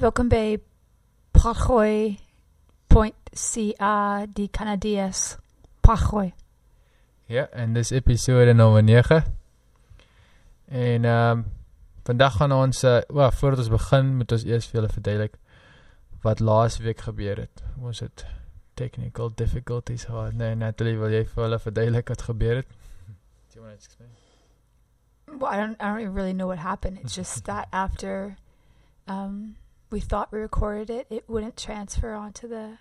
Welkom by Pagoy Point CA die Canadies. Pagoy. Ja, en dis episode nommer 9. En um, vandag gaan ons uh, wel voordat ons begin moet ons eers vir julle verduidelik wat laas week gebeur het. Ons het technical difficulties gehad. Nee, Natalie, wil jy vir hulle verduidelik wat gebeur het? Do you want to explain? Well, I don't I don't even really know what happened. It's just that after um we thought we recorded it, it wouldn't transfer onto the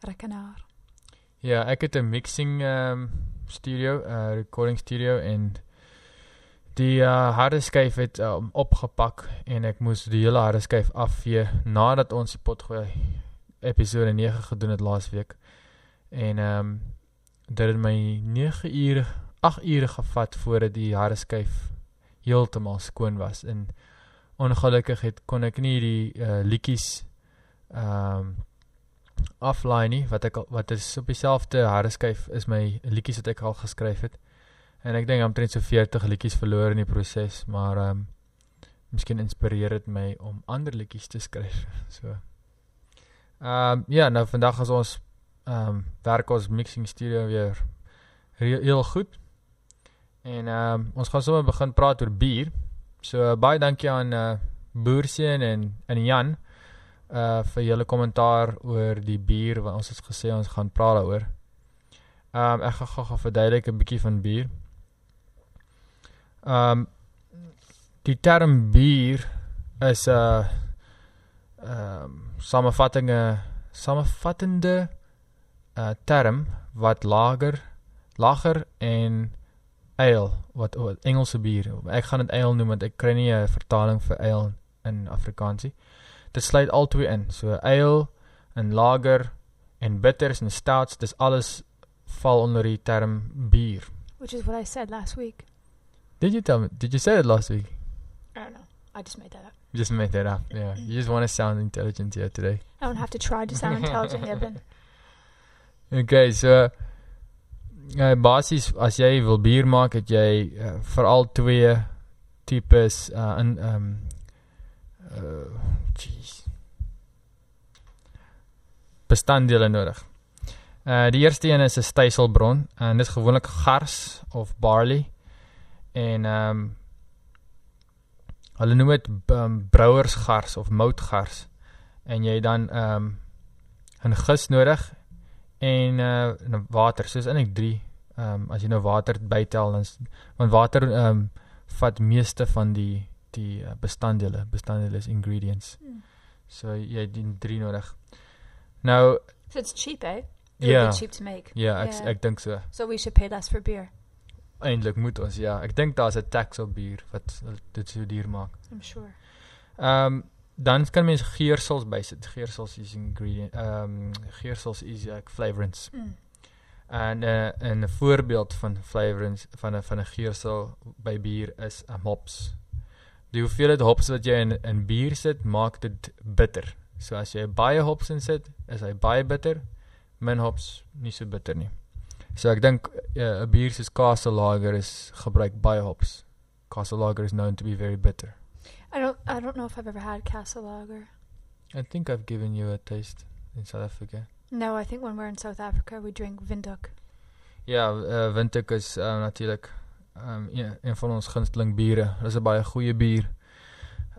rekenaar. Ja, ek het 'n mixing um, studio, uh, recording studio en die uh, harde skyf het um, opgepak en ek moes die hele harde skyf afvee nadat ons die potgooi episode 9 gedoen het laas week. En ehm um, dit het my 9 ure, 8 ure gevat voordat die harde skyf heeltemal skoon was en ongelukkig het kon ek nie die uh, liedjies ehm um, offline nie wat ek al, wat is op dieselfde harde skyf is my liedjies wat ek al geskryf het. En ek dink omtrent so 40 liedjies verloor in die proses, maar ehm um, miskien inspireer dit my om ander liedjies te skryf. So Ehm um, ja, nou vandag as ons ehm um, werk ons mixing studio weer heel goed. En ehm um, ons gaan sommer begin praat oor bier. So uh, baie dankie aan uh Boerseën en en Jan uh vir julle kommentaar oor die bier wat ons het gesê ons gaan praat daaroor. Um, ek gaan gou-gou verduidelik 'n bietjie van bier. Um, die term bier is 'n uh, ehm um, samevattinge samevattende uh term wat lager lager en ale wat, Engelse bier. Ek gaan dit ale noem want ek kry nie 'n vertaling vir ale in Afrikaans nie. Dit sluit al twee in. So ale en lager en bitters en stouts, dis alles val onder die term bier. Which is what I said last week. Did you tell me? Did you say it last week? I don't know. I just made that up. You just made that up. Yeah. You just want to sound intelligent here today. I don't have to try to sound intelligent, Evan. Okay, so uh, basies as jy wil bier maak, het jy uh, veral twee tipes uh in um uh jeez. Bestanddele nodig. Uh die eerste een is 'n styselbron en dit is gewoonlik gars of barley en um hulle noem dit um, brouersgars of moutgars en jy dan ehm um, 'n gis nodig en uh water soos eintlik 3 ehm um, as jy nou water bytel dan want water ehm um, vat meeste van die die uh, bestanddele bestanddele is ingredients Hmm. so jy dien 3 nodig nou So it's cheap, eh? It Ja. would be cheap to make. ja ek Ja. ek dink so So we should pay less for beer. eintlik moet ons ja ek dink daar's 'n tax op bier wat dit so duur maak I'm sure. Ehm um, dan kan mens geursels bysit. Geursels is ingredient. Ehm um, geursels is like flavorants. Mm. En uh, 'n voorbeeld van flavorants van 'n van 'n geursel by bier is 'n hops. Die hoeveelheid hops wat jy in in bier sit, maak dit bitter. So as jy baie hops in sit, is hy baie bitter. Min hops nie so bitter nie. So ek dink uh, 'n bier soos Castle Lager is gebruik baie hops. Castle Lager is known to be very bitter. I don't know if I've ever had Castle Lager. I think I've given you a taste in South Africa. No, I think when we're in South Africa we drink Windhoek. Ja, uh, Windhoek is uh, natuurlik um, ja, een van ons gunsteling biere. Dis 'n baie goeie bier.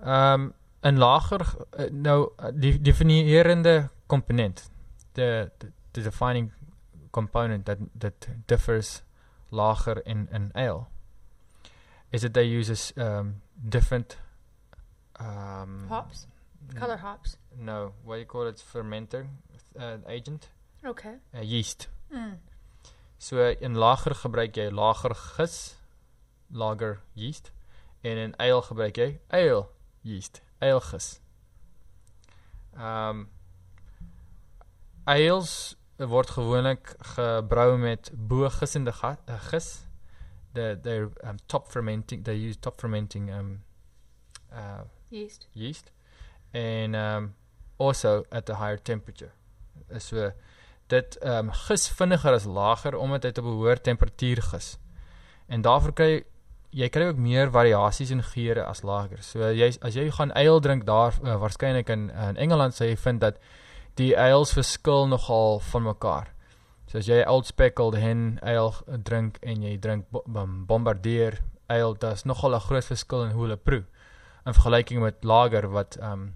Ehm um, in lager uh, nou die definierende komponent. The, the the defining component that that differs lager in in ale is that they use um different um Hops? Color hops. No, what do you call it? Fermenter uh, agent, Okay. uh, yeast. Mm. So in lager gebruik jy lager gis, lager yeast en in ale gebruik jy ale yeast, ale gis. Ehm um, ales word gewoonlik gebrou met bo gissende ga- uh, gis. The they um, top fermenting they use top fermenting um uh Yeast. yeast and um also at a higher temperature. So dit ehm um, gis vinniger as lager omdat dit op 'n hoër temperatuur gis. En daarvoor kry jy kry ook meer variasies in geure as lager. So jy as jy gaan ale drink daar uh, waarskynlik in in Engeland sê jy vind dat die ales verskil nogal van mekaar. So as jy old speckled hen ale drink en jy drink bombardier ale, daar's nogal 'n groot verskil in hoe hulle proe in vergelyking met lager wat ehm um,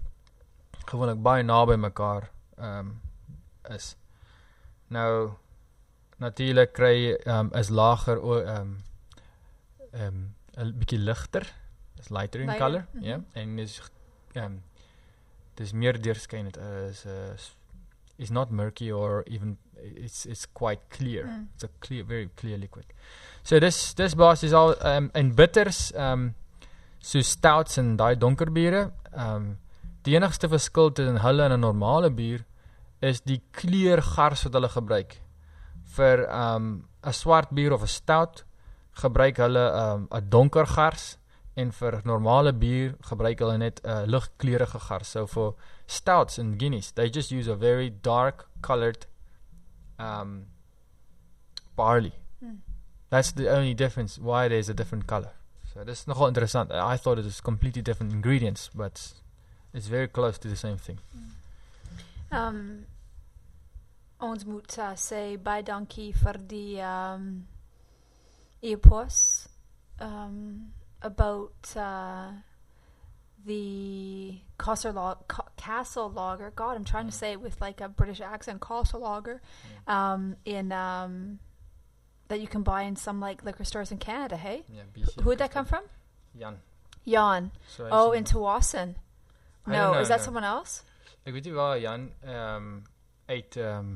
gewoonlik baie naby mekaar ehm um, is. Nou natuurlik kry ehm um, is lager ehm um, ehm um, 'n bietjie ligter, is lighter in lighter. color, ja, mm -hmm. yeah, en is ehm um, dis meer deurskynend is uh, is not murky or even it's it's quite clear. Mm. It's a clear very clear liquid. So dis dis basies al ehm um, in bitters ehm um, so stouts en daai donker biere, ehm um, die enigste verskil tussen hulle en 'n normale bier is die kleurgars wat hulle gebruik. Vir ehm um, 'n swart bier of 'n stout gebruik hulle ehm, 'n um, donker gars en vir normale bier gebruik hulle net 'n uh, ligkleurige gars. So for stouts and guineas, they just use a very dark colored um barley. Hmm. That's the only difference why there's a different color. So this is nogal interessant. I thought it was completely different ingredients, but it's very close to the same thing. Hmm. Um ons moet uh, sê baie dankie vir die um epos um about uh the Castle, log, Castle Lager. God, I'm trying to say it with like a British accent. Castle Lager, um, in um, that you can buy in some like liquor stores in Canada. Hey, yeah, BC who would that come from? Jan. Jan. So oh, in Tawasin. No, know, is that no. someone else? Ek weet nie waar Jan ehm um, uit ehm um,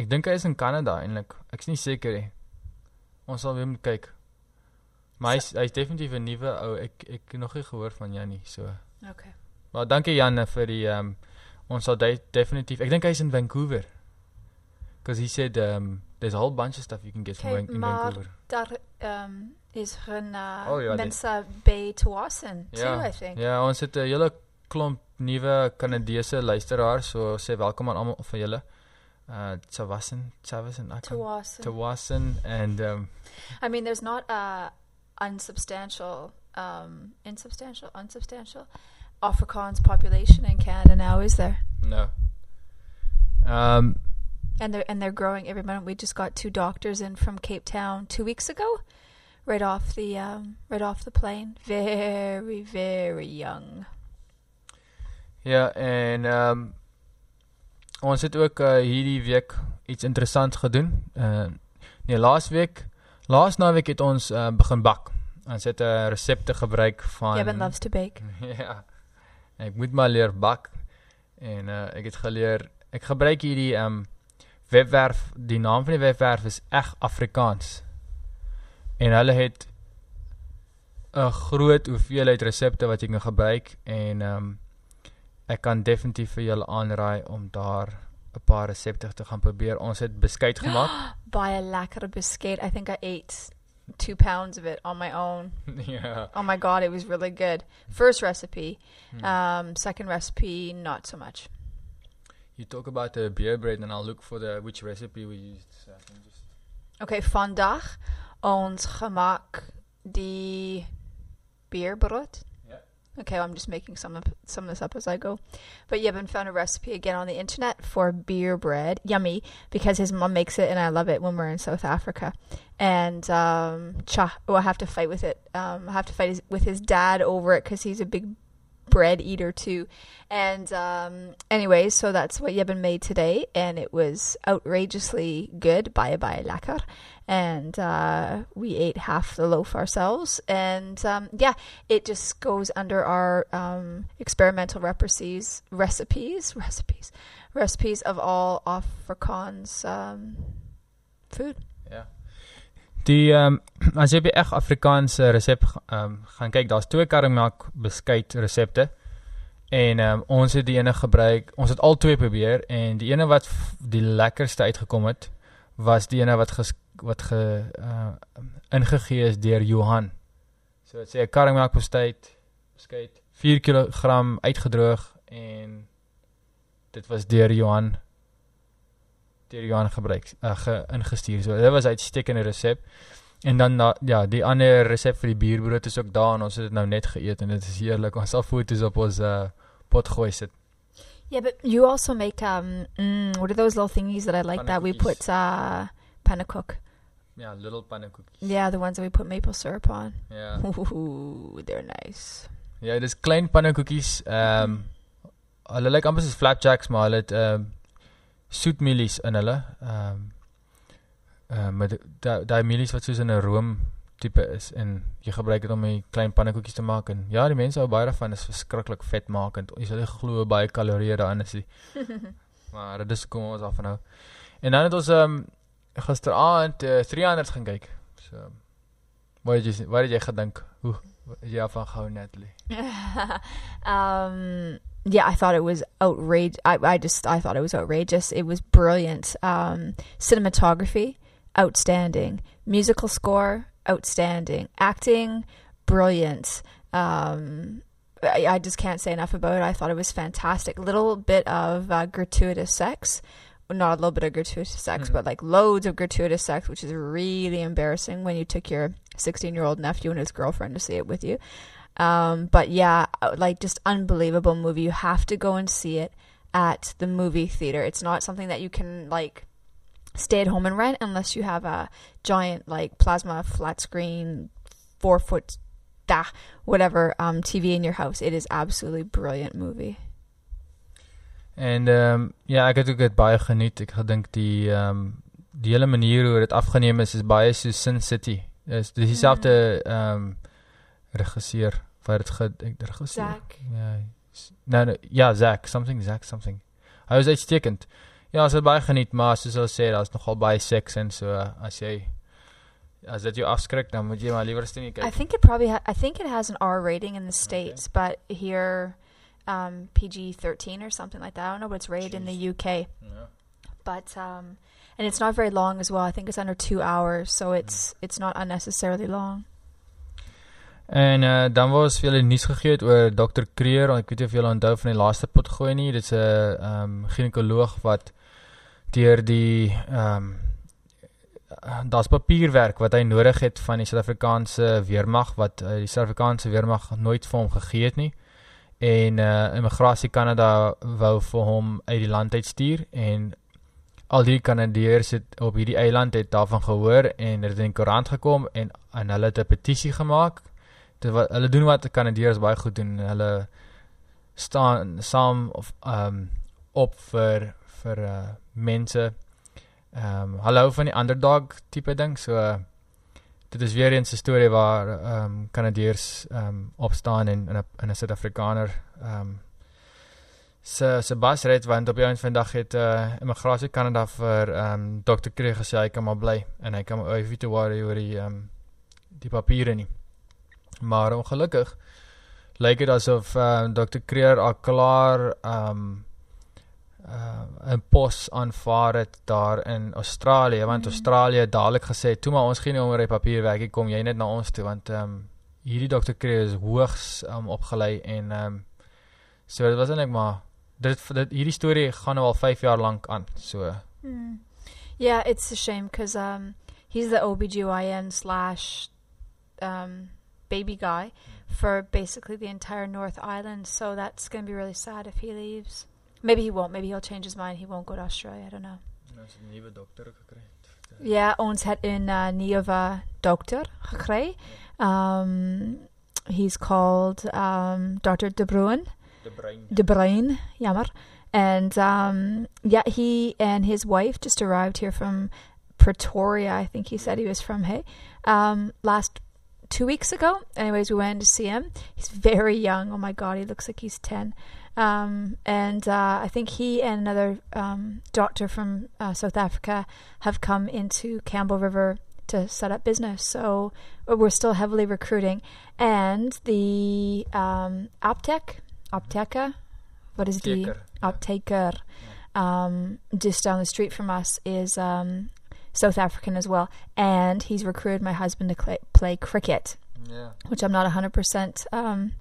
ek dink hy is in Kanada eintlik. Ek's nie seker nie. Ons sal weer moet kyk. Maar hy's hy's definitief 'n nuwe ou. Ek ek nog nie gehoor van Jan nie, so. Okay. Maar dankie Jan vir die ehm um, ons sal definitief. Ek dink hy's in Vancouver. Because he said um, there's a whole bunch of stuff you can get from in Vancouver. Daar um, is hun uh, oh, ja, mense by Tawasin too, I think. Ja, ons het 'n hele klomp nuwe Kanadese luisteraars, so sê welkom aan almal van julle. Uh Tawasin, Tawasin, Tawasin. Tawasin and um I mean there's not a unsubstantial um insubstantial unsubstantial Afrikaans population in Canada now, is there? No. Um and they're and they're growing every month. We just got two doctors in from Cape Town two weeks ago, right off the um, right off the plane. Very very young. Ja, en ehm um, ons het ook uh, hierdie week iets interessants gedoen. Uh nee, laas week, laas naweek het ons uh, begin bak. Ons het 'n uh, resepte gebruik van Kevin loves to bake. ja. Ek moet maar leer bak en uh ek het geleer ek gebruik hierdie ehm um, webwerf, die naam van die webwerf is eg Afrikaans. En hulle het 'n groot hoeveelheid resepte wat jy kan gebruik en ehm um, ek kan definitief vir julle aanraai om daar 'n paar resepte te gaan probeer. Ons het beskuit gemaak. Baie lekker beskuit. I think I ate 2 pounds of it on my own. yeah. Oh my god, it was really good. First recipe. Hmm. Um second recipe not so much you talk about the beer bread and I'll look for the which recipe we used. So just okay, vandag ons gemaak die beerbrood. Yeah. Okay, well, I'm just making some of some of this up as I go. But Yevon found a recipe again on the internet for beer bread. Yummy because his mom makes it and I love it when we're in South Africa. And um cha, oh, I have to fight with it. Um I have to fight his, with his dad over it cuz he's a big bread eater too. And um, anyway, so that's what Yeben made today, and it was outrageously good. Bye bye lekker. And uh, we ate half the loaf ourselves. And um, yeah, it just goes under our um, experimental recipes, recipes, recipes, recipes of all Afrikaans um, food. Yeah. Die ehm um, as jy by eg Afrikaanse resep ehm um, gaan kyk, daar's twee karringmelk beskuit resepte. En ehm um, ons het die ene gebruik. Ons het al twee probeer en die ene wat die lekkerste uitgekom het was die ene wat ges, wat ge uh, ingegee is deur Johan. So dit sê 'n karringmelk beskuit beskuit 4 kg uitgedroog en dit was deur Johan deur Johan gebruik uh, ge, ingestuur. So dit was uitstekende resep. en dan na, ja, die ander resep vir die bierbrood is ook daar en ons het dit nou net geëet en dit is heerlik. Ons sal foto's op ons uh, pot gooi sit. Yeah, but you also make um mm, what are those little thingies that I like that we Pannenkoekjes. put uh pannacook. Ja, little pannekoekies. Yeah, the ones that we put maple syrup on. Ja. Ooh, they're nice. Ja, dis klein pannekoekies. Ehm um, hulle lyk amper soos flapjacks, maar hulle het ehm um, soetmielies in hulle. Ehm um, ehm um, met daai daai mielies wat soos in 'n room tipe is en jy gebruik dit om die klein pannekoekies te maak en ja, die mense hou baie daarvan. Is verskriklik vetmakend. Jy sal nie glo baie kalorieë daarin is nie. Maar dit is kom ons af van nou. En dan het ons ehm um, gisteraand uh, 300 gaan kyk. So wat het jy wat het jy gedink? Hoe jy af van gehou Natalie? um, yeah, I thought it was outrage. I, I just I thought it was outrageous. It was brilliant. Um, cinematography, outstanding. Musical score, outstanding. Acting, brilliant. Um, I, I just can't say enough about it. I thought it was fantastic. Little bit of uh, gratuitous sex. Not a little bit of gratuitous sex, Mhm. but like loads of gratuitous sex, which is really embarrassing when you took your 16 year old nephew and his girlfriend to see it with you. Um, but yeah, uh, like just unbelievable movie. You have to go and see it at the movie theater. It's not something that you can like stay at home and rent unless you have a giant like plasma flat screen, four foot, da, whatever um, TV in your house. It is absolutely brilliant movie. En um, ja, ek het ook dit baie geniet. Ek gedink die ehm um, die hele manier hoe dit afgeneem is is baie so Sin City. Dis dis dieselfde ehm um, regisseur dit ge ek regisseur. Zack. Ja. Nee, nee, ja, Zack, something Zack something. Hy was uitstekend. Ja, ons het baie geniet, maar soos hulle sê, daar's nogal baie seks en so uh, as jy as dit jou afskrik, dan moet jy maar liewer steeds nie I think it probably ha- I think it has an R rating in the states, but here um, PG thirteen or something like that. I don't know, but it's rated in the UK. Ja. but um and it's not very long as well i think it's under two hours so it's it's not unnecessarily long En uh, dan was veel nuus gegee het oor Dr. Kreer, ek weet nie of julle onthou van die laaste pot gooi nie. Dit's 'n ehm um, ginekoloog wat deur die ehm um, daar's papierwerk wat hy nodig het van die Suid-Afrikaanse weermag wat uh, die Suid-Afrikaanse weermag nooit vir hom gegee het nie. En uh Immigrasie Kanada wou vir hom uit die land uitstuur en al die Kanadeërs het op hierdie eiland het daarvan gehoor en dit het in die koerant gekom en en hulle het 'n petisie gemaak dit wat hulle doen wat die Kanadeërs baie goed doen. Hulle staan saam of ehm um, op vir vir uh, mense. Ehm um, hulle hou van die underdog tipe ding. So uh, dit is weer eens 'n storie waar ehm um, Kanadeërs ehm um, opstaan en in 'n in 'n Suid-Afrikaner ehm um, se se bas red want op 'n vandag het uh, immigrasie Kanada vir ehm um, Dr. Kreeg gesê hy kan maar bly en hy kan hy hoef nie te worry oor die ehm um, die papiere nie. Maar ongelukkig lyk dit asof uh, Dr. Kreer al klaar um uh, 'n pos aanvaar het daar in Australië want Mhm. Australië het dadelik gesê toe maar ons gee nie om oor die papierwerk nie kom jy net na ons toe want um hierdie Dr. Kreer is hoogs um, opgelei en um so dit was eintlik maar dit, dit hierdie storie gaan nou al 5 jaar lank aan so yeah it's a shame because um he's the obgyn slash um baby guy for basically the entire north island so that's going to be really sad if he leaves maybe he won't maybe he'll change his mind he won't go to australia i don't know nou is 'n nuwe dokter gekry Ja, ons het een uh, nuwe dokter. Um, he's called um, Dr. De Bruin. De Bruin De Bruin, jammer. And um, yeah, he and his wife just arrived here from Pretoria. I think he said he was from. Hey, um, last two weeks ago. Anyways, we went to see him. He's very young. Oh my god, he looks like he's ten. Um, and uh, I think he and another um, doctor from uh, South Africa have come into Campbell River to set up business. So uh, we're still heavily recruiting. And the um, Optec, Opteca, what is the. Optaker, um, just down the street from us, is um, South African as well. And he's recruited my husband to cl- play cricket, Ja. which I'm not 100% um,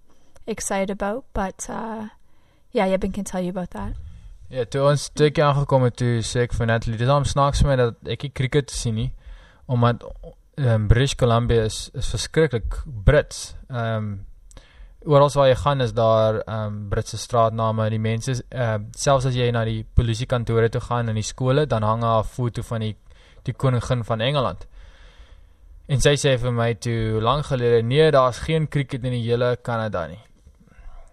excited about. But uh, yeah, Yebin can tell you about that. Ja, toe ons hier aangekom het, toe sê ek vir Natalie, dis hom snaaks vir my dat ek nie cricket sien nie, omdat um, British Columbia is is verskriklik Brits. Ehm um, oral waar jy gaan is daar ehm um, Britse straatname. Die mense ehm uh, selfs as jy na die polisiekantore toe gaan en die skole, dan hang daar 'n foto van die die koningin van Engeland. En sy sê vir my toe lank gelede, nee, daar's geen cricket in die hele Kanada nie.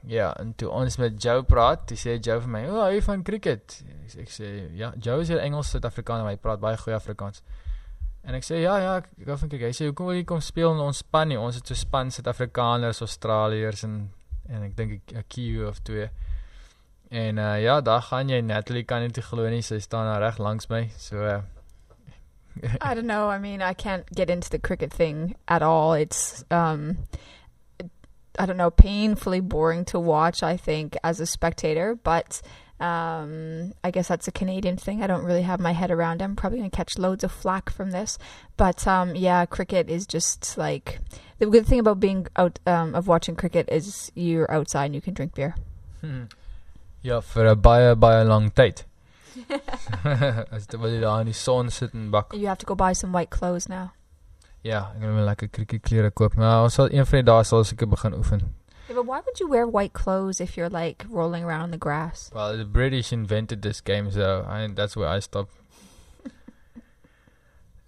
Ja, en toe ons met Joe praat, dis sê Joe vir my, "O, oh, hy van cricket." Ek, ek sê, "Ja, Joe is 'n Engels Suid-Afrikaner, hy praat baie goeie Afrikaans." En ek sê, "Ja, ja, ek gou van kyk." Hy sê, "Hoekom wil jy kom speel in ons span nie? Ons het so span Suid-Afrikaners, Australiërs en en ek dink 'n Kiwi of twee." En uh ja, daar gaan jy Natalie kan nie te glo nie, sy staan daar reg langs my. So uh I don't know. I mean, I can't get into the cricket thing at all. It's um I don't know, painfully boring to watch, I think, as a spectator, but um, I guess that's a Canadian thing. I don't really have my head around it. I'm probably going to catch loads of flack from this. But um, yeah, cricket is just like the good thing about being out um, of watching cricket is you're outside and you can drink beer. yeah for a ja, vir 'n baie baie lang As jy wil daar in die son sit en bak. You have to go buy some white clothes now. Ja, ek gaan my lekker cricket klere koop. Maar ons sal een van die dae sal seker begin oefen. Yeah, but why would you wear white clothes if you're like rolling around in the grass? Well, the British invented this game, so I that's where I stop.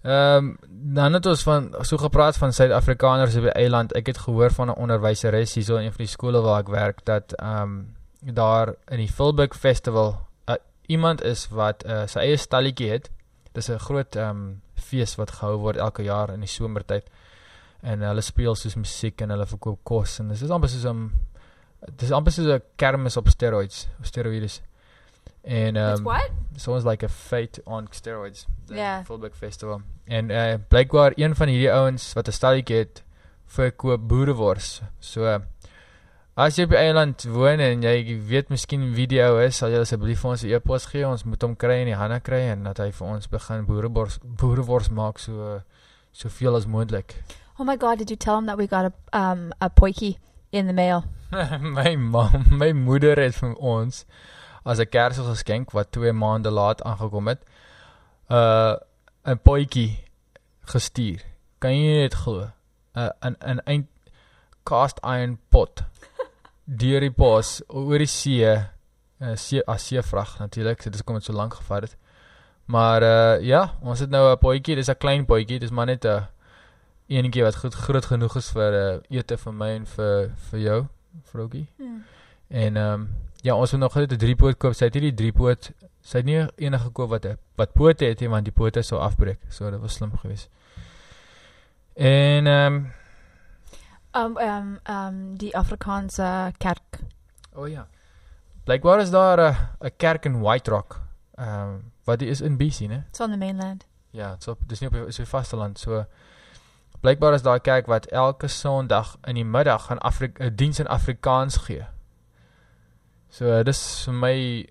Ehm, um, dan het ons van so gepraat van Suid-Afrikaners op die eiland. Ek het gehoor van 'n onderwyseres hierso in een van die skole waar ek werk dat ehm um, daar in die Philbrook Festival iemand is wat uh, sy eie stalletjie het. Dis 'n groot ehm um, fees wat gehou word elke jaar in die somertyd. En hulle speel soos musiek en hulle verkoop kos en dit is amper soos 'n dis amper soos 'n kermis op steroids, op steroïdes. En It's um so was like a fate on steroids. The Ja. Fullback Festival. En uh blykbaar een van hierdie ouens wat 'n stalletjie het verkoop boerewors. So as jy op die eiland woon en jy weet miskien wie die ou is, sal jy asseblief vir ons 'n e-pos gee. Ons moet hom kry in die hande kry en dat hy vir ons begin boerewors boerewors maak so soveel as moontlik. Oh my god, did you tell him that we got a um a poikie in the mail? my mam, my moeder het vir ons as 'n Kersgeskenk wat 2 maande laat aangekom het, uh 'n potjie gestuur. Kan jy dit glo? 'n 'n 'n eind cast iron pot deur die pos oor die see, uh, see as seevrag natuurlik. Dit is kom dit so lank gevat het. Maar uh ja, ons het nou 'n potjie, dis 'n klein potjie, dis maar net 'n enetjie wat goed groot genoeg is vir uh, ete vir my en vir vir jou, Froggy. Hmm. En ehm um, ja, ons moet nog net 'n driepoot koop. Sy het hierdie driepoot, sy het nie enige gekoop wat 'n wat pote het nie, want die pote sou afbreek. So dit was slim geweest. En ehm um, Um um um die Afrikaanse kerk. o oh ja. Blykbaar is daar 'n 'n kerk in White Rock. Ehm um, wat die is in BC, né? It's on the mainland. Ja, dit's op dis nie op is op vasteland. So blykbaar is daar 'n kerk wat elke Sondag in die middag gaan Afrika 'n diens in Afrikaans gee. So dis vir my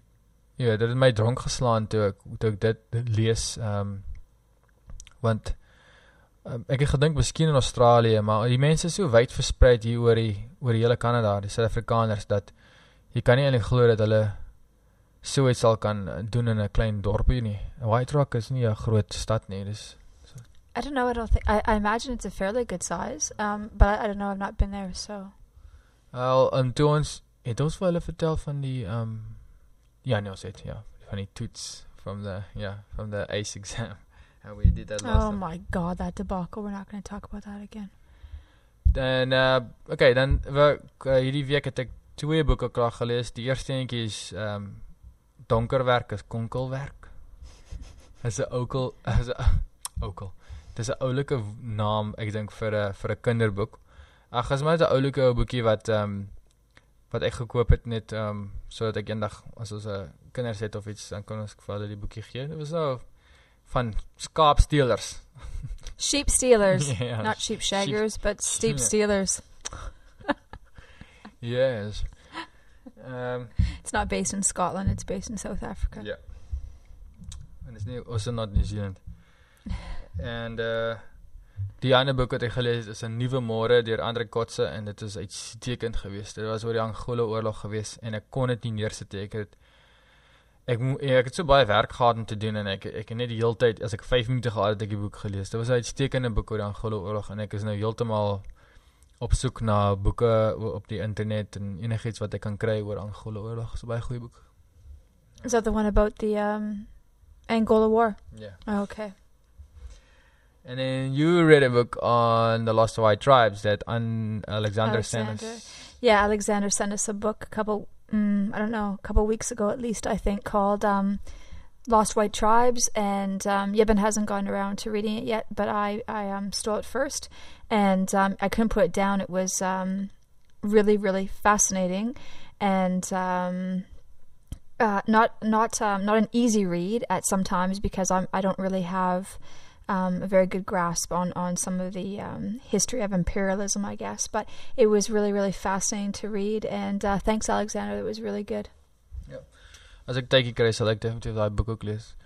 ja, dit het my dronk geslaan toe ek toe ek dit, dit lees ehm um, want um, ek het gedink miskien in Australië, maar die mense is so wyd versprei hier oor die oor die hele Kanada, die Suid-Afrikaners dat jy kan nie eintlik glo dat hulle so iets sal kan uh, doen in 'n klein dorpie nie. White Rock is nie 'n groot stad nie, dis I don't know. I don't think. I, I imagine it's a fairly good size. Um, but I, I don't know. I've not been there, so. Wel, um, toe ons het ons vir hulle vertel van die ehm um, ja, nee, ons het ja, van die toets from the yeah, from the ACE exam. How we did that last Oh time. my god, that debacle. We're not going to talk about that again. Dan uh okay, dan we, uh, hierdie week het ek twee boeke klaar gelees. Die eerste eentjie is ehm um, Donkerwerk is konkelwerk. Is 'n oukel is 'n oukel. Dis 'n oulike naam, ek dink vir 'n vir 'n kinderboek. Ag, is maar 'n oulike ou boekie wat ehm um, wat ek gekoop het net ehm um, sodat ek eendag as ons 'n kinders het of iets, dan kan ons vir hulle die boekie gee. Dit was nou van skaapsteelers. Sheep stealers. ja, not sheep shaggers, but steep Yeah. stealers. Yes. Um, It's not based in Scotland. It's based in South Africa. Ja. En dis nie ons in New Zealand. En uh die ander boek wat ek gelees het is 'n nuwe môre deur Andre Kotse en dit is uitstekend geweest. Dit was oor die Angola oorlog geweest en ek kon dit nie neersit nie. Ek het ek mo- ja, ek het so baie werk gehad om te doen en ek ek het net die hele tyd as ek 5 minute gehad het, ek die boek gelees. Dit was 'n uitstekende boek oor die Anglo-oorlog en ek is nou heeltemal op soek na boeke o- op die internet en enigiets wat ek kan kry oor Anglo-oorlog. Dis 'n baie goeie boek. Is that the one about the um, Angola War? Ja. Oh, okay. And then you read a book on the Lost White Tribes that on Alexander, Alexander. Sanders. Yeah, Alexander sent us a book a couple, mm, I don't know, a couple weeks ago at least, I think, called um, Lost White Tribes. And um, Yibin hasn't gone around to reading it yet, but I, I um, stole it first. And um, I couldn't put it down. It was um, really, really fascinating. And. Um, uh, not not um, not an easy read at sometimes because I'm I don't really have um, a very good grasp on on some of the um, history of imperialism, I guess. But it was really really fascinating to read, and uh, thanks Alexander, that was really good. As ek tydjie kry, sal ek definitief daai boek ook lees.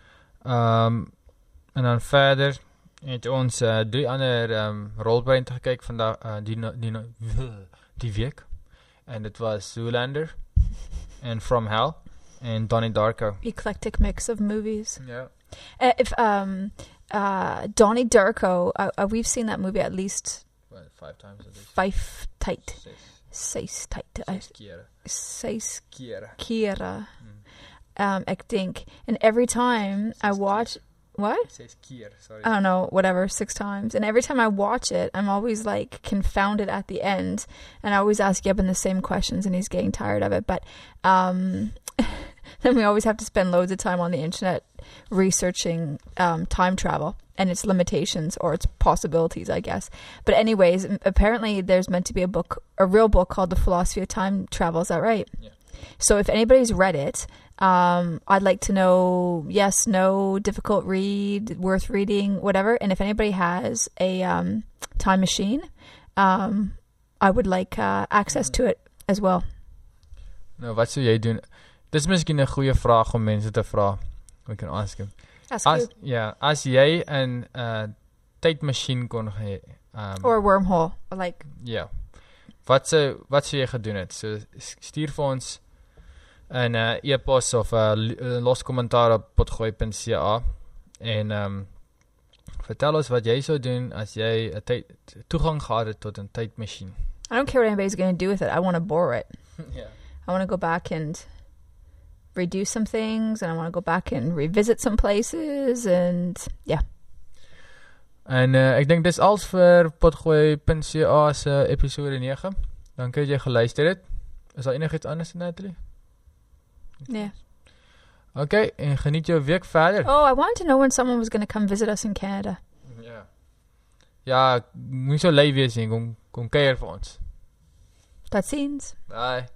Um, en dan verder het ons uh, drie ander um, rolprente gekyk vandag uh, die no- die no- die week. En dit was Zoolander en From Hell en Donnie Darko. Eclectic mix of movies. Ja. Uh, if um uh Donnie Darko, uh, uh, we've seen that movie at least Well, five times at least. five tight, Ses, six tight, uh, ses kere. six Kere. Mm. Um, ek think, and every time I Ses watch what. Ses keer, sorry. I don't know, whatever, six times. And every time I watch it, I'm always like confounded at the end. And I always ask Yebin the same questions and he's getting tired of it. But um, then we always have to spend loads of time on the internet researching um, time travel and its limitations or its possibilities, I guess. But, anyways, apparently there's meant to be a book, a real book called The Philosophy of Time Travel. Is that right? Yeah. So if anybody's read it, um, I'd like to know yes, no, difficult read, worth reading, whatever. And if anybody has a um, time machine, um, I would like uh, access to it as well. Nou, wat sou jy doen? Dis miskien 'n goeie vraag om mense te vra. We can ask him. Ask As ja, as jy 'n uh tydmasjien kon hê, um Or wormhole. Like, ja. Wat sou wat sou jy gedoen het? So stuur vir ons 'n uh, e-pos of 'n uh, los kommentaar op potgooi.ca en um vertel ons wat jy sou doen as jy 'n tyd toegang gehad het tot 'n tydmasjien. I don't care what anybody's going to do with it. I want to bore it. ja. I want to go back and redo some things, and I want to go back and revisit some places, and yeah. En uh, ek dink dis als vir potgooi.ca se episode 9. Dankie dat jy geluister het. Is daar enigiets anders Natalie? Yeah. Okay, en geniet jou week verder. Oh, I wanted to know when someone was going to come visit us in Canada. Ja. Ja, moenie so lui wees nie. Kom kom kuier vir ons. That scenes. Bye.